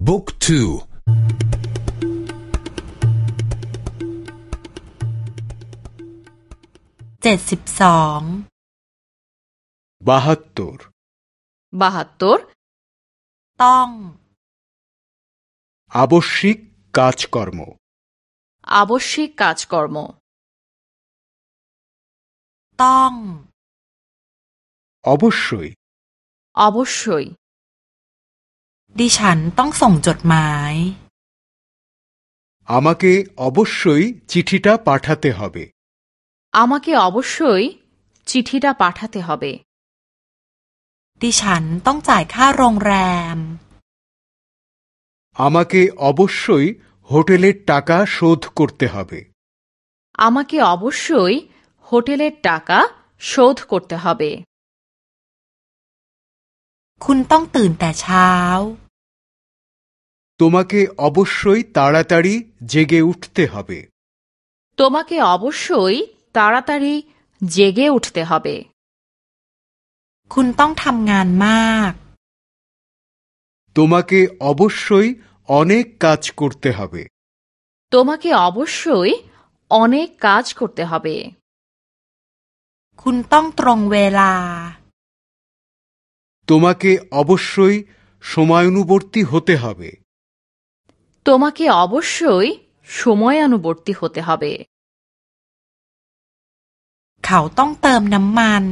বুক تو বাহাত্তর বাহাত্তর بهتر আবশ্যিক কাজকর্ম আবশ্যিক কাজকর্ম তং অবশ্যই অবশ্যই ดิฉันต้องส่งจดหมาย আমাকে অবশ্যই চিঠিটা পাঠাতে হবে আমাকে অবশ্যই চিঠিটা পাঠাতে হবে ดิฉันต้องจ่ายค่าโรงแรม আমাকে অবশ্যই হোটেলের টাকা শোধ করতে হবে আমাকে অবশ্যই হোটেলের টাকা শোধ করতে হবে คุณต้องตื่นแต่เช้า তোমাকে অবশ্যই তাড়াতাড়ি জেগে উঠতে হবে তোমাকে অবশ্যই তাড়াতাড়ি জেগে উঠতে হবে คุณต้องทำงานมาก তোমাকে অবশ্যই অনেক কাজ করতে হবে তোমাকে অবশ্যই অনেক কাজ করতে হবে คุณต้องตรงเวลา তোমাকে অবশ্যই সময়ানুবর্তী হতে হবে তোমাকে অবশ্যই সময়ানুবর্তী হতে হবে เขาต้องเติมน้ำมัน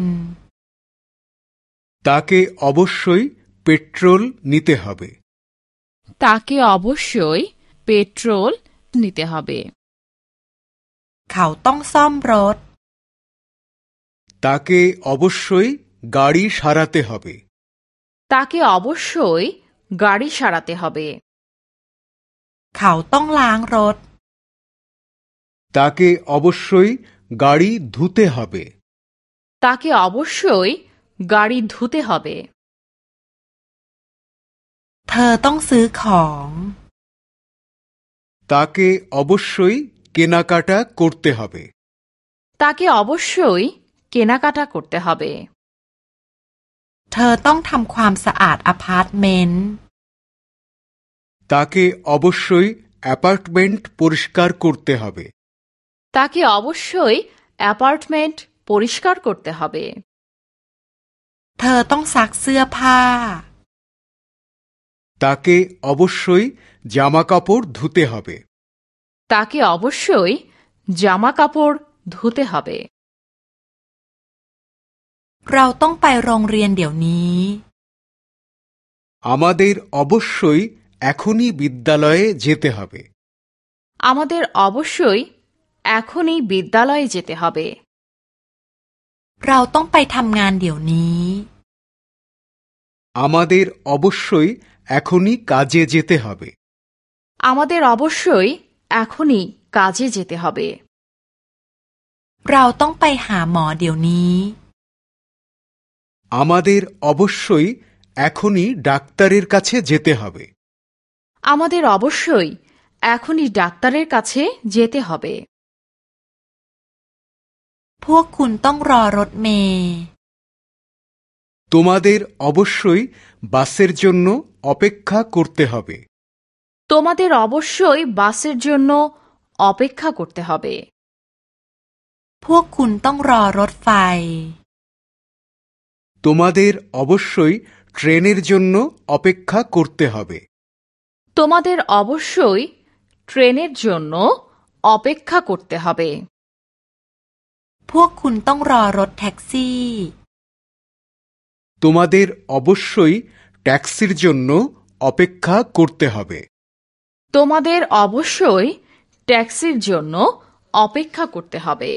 তাকে অবশ্যই পেট্রোল নিতে হবে তাকে অবশ্যই পেট্রোল নিতে হবে เขาต้องซ่อมรถ তাকে অবশ্যই গাড়ি সারাতে হবে তাকে অবশ্যই গাড়ি সারাতে হবে เขาต้องล้างรถ তাকে অবশ্যই গাড়ি ধুতে হবে তাকে অবশ্যই গাড়ি ধুতে হবে เธอต้องซื้อของ তাকে অবশ্যই কেনাকাটা করতে হবে তাকে অবশ্যই কেনাকাটা করতে হবে เธอต้องทำความสะอาดอพาร์ตเมนต์ তাকে অবশ্যই অ্যাপার্টমেন্ট পরিষ্কার করতে হবে তাকে অবশ্যই অ্যাপার্টমেন্ট পরিষ্কার করতে হবে เธอต้องซักเสื้อผ้า তাকে অবশ্যই জামাকাপড় ধুতে হবে তাকে অবশ্যই জামা কাপড় ধুতে হবে เราต้องไปโรงเรียนเดี๋ยวนี้ আমাদের অবশ্যই এখনই বিদ্যালয়ে যেতে হবে আমাদের অবশ্যই এখনই বিদ্যালয়ে যেতে হবে เราต้องไปทำงานเดี๋ยวนี้ আমাদের অবশ্যই এখনই কাজে যেতে হবে আমাদের অবশ্যই এখনই কাজে যেতে হবে เราต้องไปหาหมอเดี๋ยวนี้ আমাদের অবশ্যই এখনই ডাক্তারের কাছে যেতে হবে আমাদের অবশ্যই এখনই ডাক্তারের কাছে যেতে হবে พวกคุณต้องรอรถเมล์ তোমাদের অবশ্যই বাসের জন্য অপেক্ষা করতে হবে তোমাদের অবশ্যই বাসের জন্য অপেক্ষা করতে হবে พวกคุณต้องรอรถไฟ তোমাদের অবশ্যই ট্রেনের জন্য অপেক্ষা করতে হবে তোমাদের অবশ্যই ট্রেনের জন্য অপেক্ষা করতে হবে พวกคุณต้องรอรถแท็กซี่ তোমাদের অবশ্যই ট্যাক্সির জন্য অপেক্ষা করতে হবে তোমাদের অবশ্যই ট্যাক্সির জন্য অপেক্ষা করতে হবে